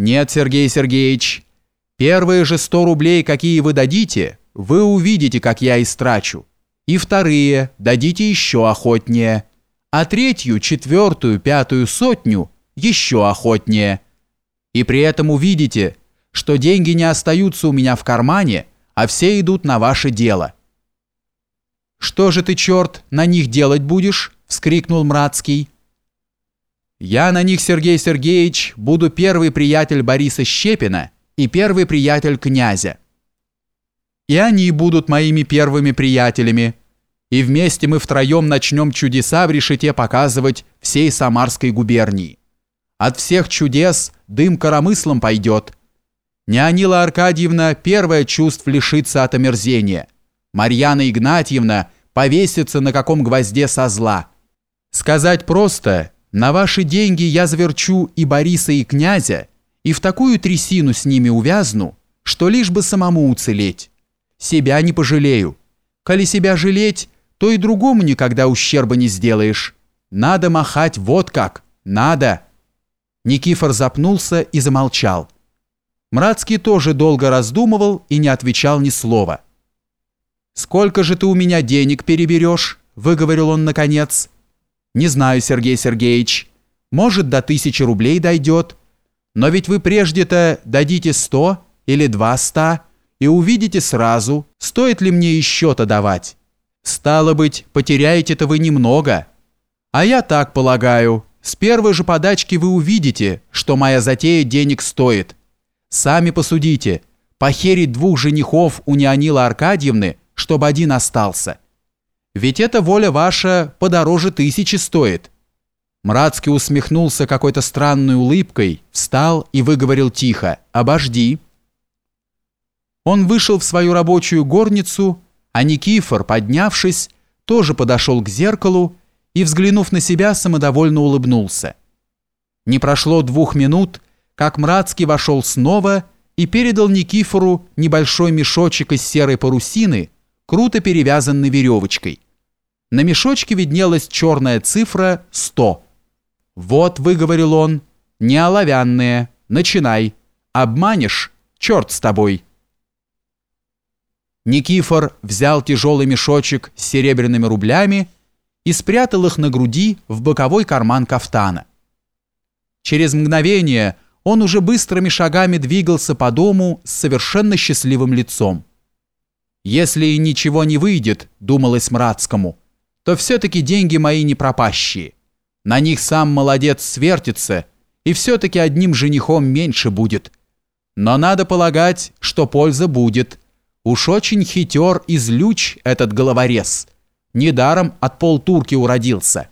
Нет, Сергей Сергеевич, первые же сто рублей, какие вы дадите, вы увидите, как я истрачу. И вторые дадите еще охотнее. А третью, четвертую, пятую сотню еще охотнее. И при этом увидите, что деньги не остаются у меня в кармане, а все идут на ваше дело. «Что же ты, черт, на них делать будешь?» – вскрикнул Мрацкий. «Я на них, Сергей Сергеевич, буду первый приятель Бориса Щепина и первый приятель князя. И они будут моими первыми приятелями, и вместе мы втроем начнем чудеса в решете показывать всей Самарской губернии. От всех чудес дым коромыслом пойдет. Неонила Аркадьевна первое чувств лишится от омерзения. Марьяна Игнатьевна повесится на каком гвозде со зла. Сказать просто, на ваши деньги я заверчу и Бориса, и князя, и в такую трясину с ними увязну, что лишь бы самому уцелеть. Себя не пожалею. Коли себя жалеть, то и другому никогда ущерба не сделаешь. Надо махать вот как, надо». Никифор запнулся и замолчал. Мрацкий тоже долго раздумывал и не отвечал ни слова. «Сколько же ты у меня денег переберешь?» – выговорил он наконец. «Не знаю, Сергей Сергеевич. Может, до тысячи рублей дойдет. Но ведь вы прежде-то дадите сто или два ста и увидите сразу, стоит ли мне еще-то давать. Стало быть, потеряете-то вы немного. А я так полагаю, с первой же подачки вы увидите, что моя затея денег стоит. Сами посудите, похерить двух женихов у Неонила Аркадьевны, чтобы один остался. Ведь эта воля ваша подороже тысячи стоит». Мрацкий усмехнулся какой-то странной улыбкой, встал и выговорил тихо «Обожди». Он вышел в свою рабочую горницу, а Никифор, поднявшись, тоже подошел к зеркалу и, взглянув на себя, самодовольно улыбнулся. Не прошло двух минут, как Мрацкий вошел снова и передал Никифору небольшой мешочек из серой парусины, круто перевязанный веревочкой. На мешочке виднелась черная цифра 100. «Вот», — выговорил он, — «не оловянные, начинай. Обманешь? Черт с тобой». Никифор взял тяжелый мешочек с серебряными рублями и спрятал их на груди в боковой карман кафтана. Через мгновение он уже быстрыми шагами двигался по дому с совершенно счастливым лицом. «Если и ничего не выйдет», — думалось Мрацкому, «то все-таки деньги мои не пропащие. На них сам молодец свертится, и все-таки одним женихом меньше будет. Но надо полагать, что польза будет. Уж очень хитер и злюч этот головорез. Недаром от полтурки уродился».